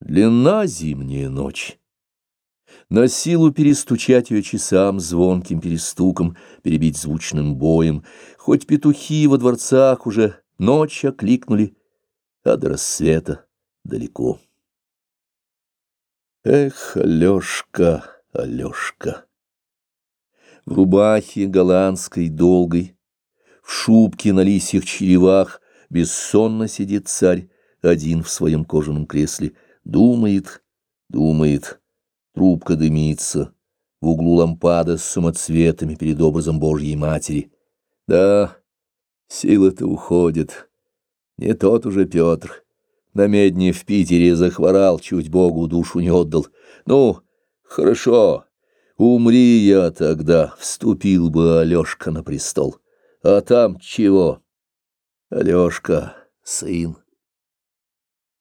Длинна зимняя ночь. На силу перестучать ее часам звонким перестуком, перебить звучным боем, хоть петухи во дворцах уже ночь окликнули, а до рассвета далеко. Эх, Алешка, Алешка! В рубахе голландской долгой, в шубке на лисьих черевах бессонно сидит царь, один в своем кожаном кресле — Думает, думает, трубка дымится, в углу лампада с самоцветами перед образом Божьей Матери. Да, силы-то уходят. Не тот уже Петр. На медне в Питере захворал, чуть Богу душу не отдал. Ну, хорошо, умри я тогда, вступил бы Алешка на престол. А там чего? Алешка, сын.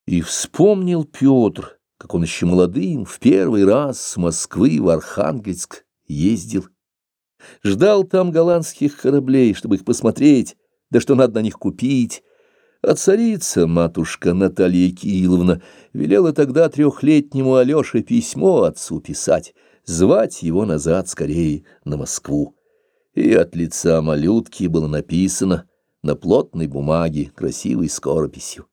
И вспомнил Петр, как он еще молодым в первый раз с Москвы в Архангельск ездил. Ждал там голландских кораблей, чтобы их посмотреть, да что надо на них купить. А царица, матушка Наталья Кирилловна, велела тогда трехлетнему Алёше письмо отцу писать, звать его назад скорее на Москву. И от лица малютки было написано на плотной бумаге красивой скорописью.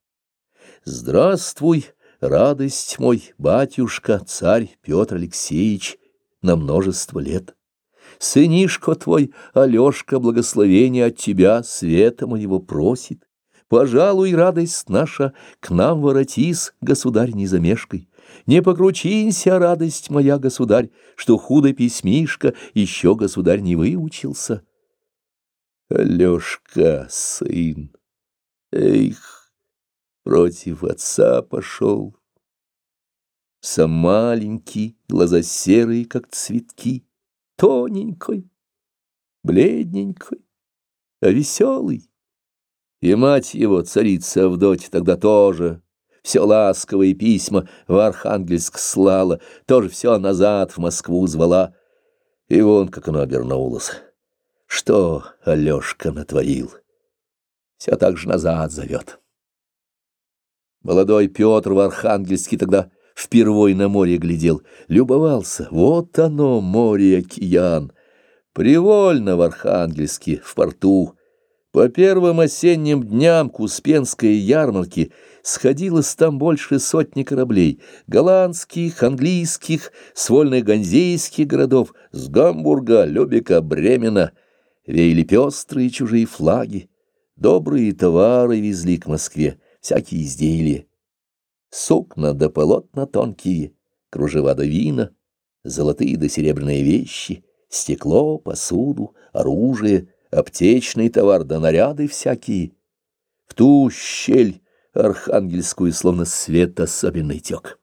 Здравствуй, радость мой, батюшка, царь Петр Алексеевич, на множество лет. Сынишка твой, Алешка, благословение от тебя, света моего просит. Пожалуй, радость наша, к нам воротись, государь, не замешкой. Не покручинься, радость моя, государь, что худо письмишка еще государь не выучился. Алешка, сын, эх! Против отца пошел. Сам маленький, глаза серые, как цветки, тоненькой, бледненькой, а веселый. И мать его, царица Авдотья, тогда тоже все ласковые письма в Архангельск слала, тоже все назад в Москву звала. И вон, как оно обернулось. Что Алешка натворил? Все так же назад зовет. Молодой Петр в Архангельске тогда впервой на море глядел, любовался. Вот оно, море-океан. Привольно в Архангельске, в порту. По первым осенним дням к Успенской ярмарке сходилось там больше сотни кораблей, голландских, английских, с вольно-ганзейских городов, с Гамбурга, Любека, Бремена. Веяли пестрые чужие флаги, добрые товары везли к Москве всякие изделия. Сукна да полотна тонкие, кружева да вина, золотые да серебряные вещи, стекло, посуду, оружие, аптечный товар да наряды всякие. В ту щель архангельскую словно свет особенный тек.